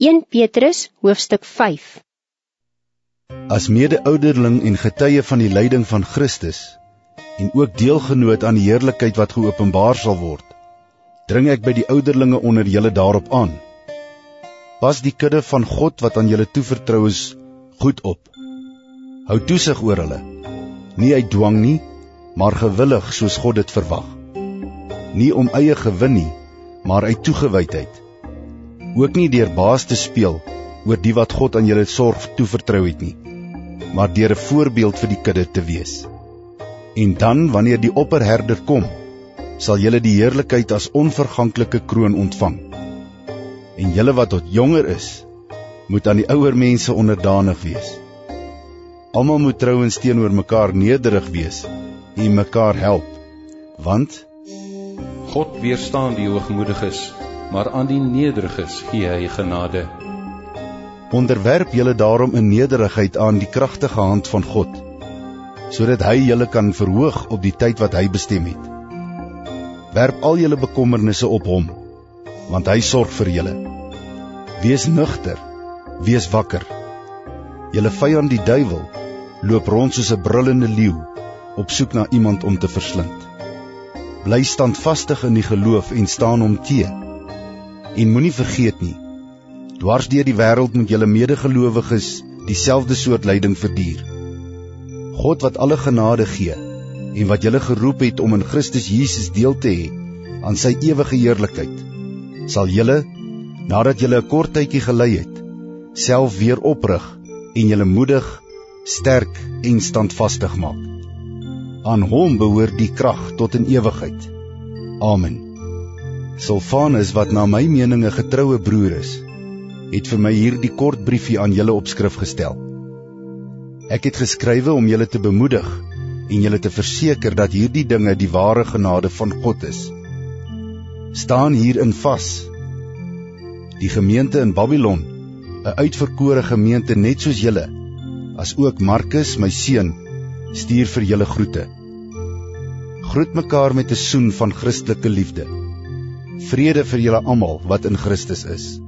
1 Petrus hoofstuk 5 As mede-ouderling en getuie van die lyding van Christus en ook deelgenoot aan die heerlikheid wat geopenbaar sal word, dring ek by die ouderlinge onder julle daarop aan. Pas die kudde van God wat aan julle toevertrou is, goed op. Hou toesig oor hulle, nie uit dwang nie, maar gewillig soos God dit verwag. Nie om eie gewin nie, maar uit toegewydheid. Ook nie deur baas te speel oor die wat God aan julle sorg toevertrou het nie, maar deur 'n voorbeeld vir die kudde te wees. En dan wanneer die opperherder kom, sal julle die heerlikheid as onverganklike kroon ontvang. En julle wat tot jonger is, moet aan die ouer mense onderdanig wees. Almal moet trouens teenoor mekaar nederig wees en mekaar help, want God weerstaan die hoogmoediges, maar aan die nederiges gee hy genade. Onderwerp julle daarom in nederigheid aan die kragtige hand van God, sodat hy julle kan verhoog op die tyd wat hy bestem het. Werp al julle bekommernisse op hom, want hy sorg vir julle. Wees nugter, wees wakker. Julle vyand die duiwel loop rond soos 'n brullende leeu op soek na iemand om te verslind bly standvastig in die geloof en staan hom te. En moenie vergeet nie, dwars deur die wêreld moet julle medegelowiges dieselfde soort lyding verduur. God wat alle genade gee en wat julle geroep het om in Christus Jesus deel te hê aan sy ewige heerlikheid, sal julle nadat julle 'n kort tydjie gelei het, self weer oprig en julle moedig, sterk en standvastig maak. Aan hom behoort die krag tot in ewigheid. Amen. Silvanus wat na my mening 'n getroue broer is, het vir my hierdie kort briefie aan julle opskrif gestel. Ek het geskrywe om julle te bemoedig en julle te verseker dat hierdie dinge die ware genade van God is. Staan hierin vas. Die gemeente in Babylon, 'n uitverkore gemeente net soos julle, as ook Markus, my seun, stuur vir julle groete. Groet mekaar met 'n soen van Christelike liefde. Vrede vir julle almal wat in Christus is.